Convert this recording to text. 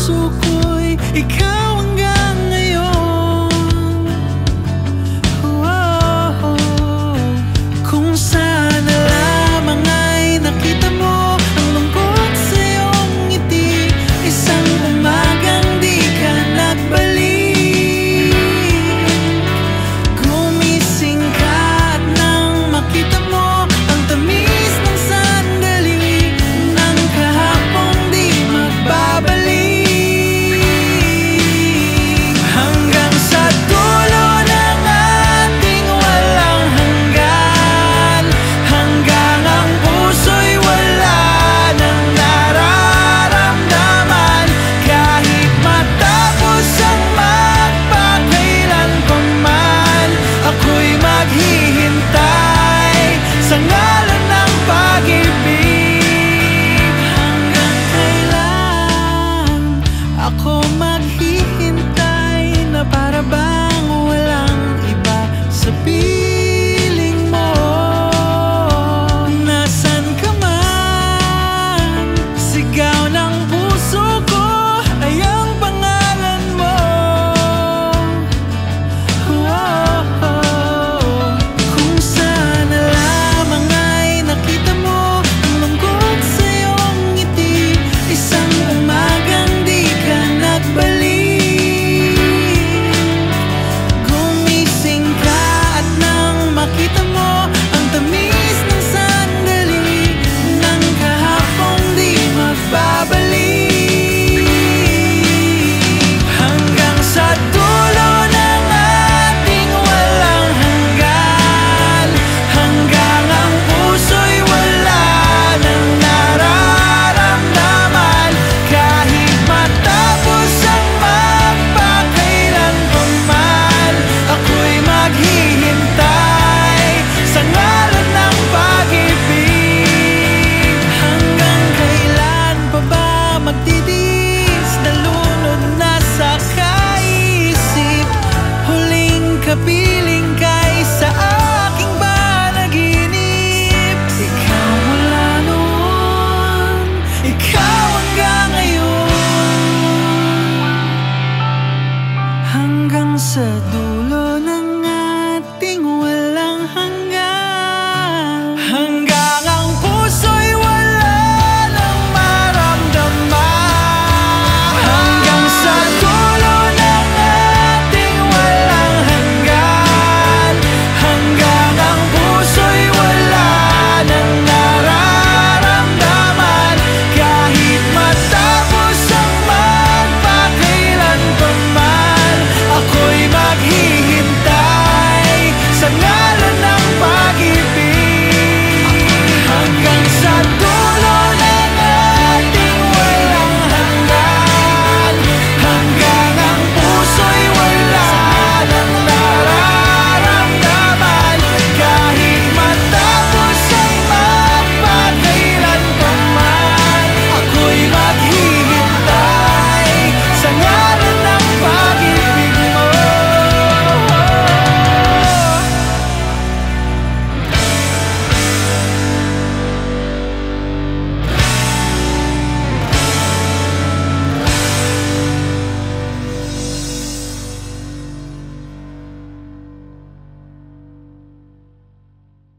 puso ko'y ikaw So now could be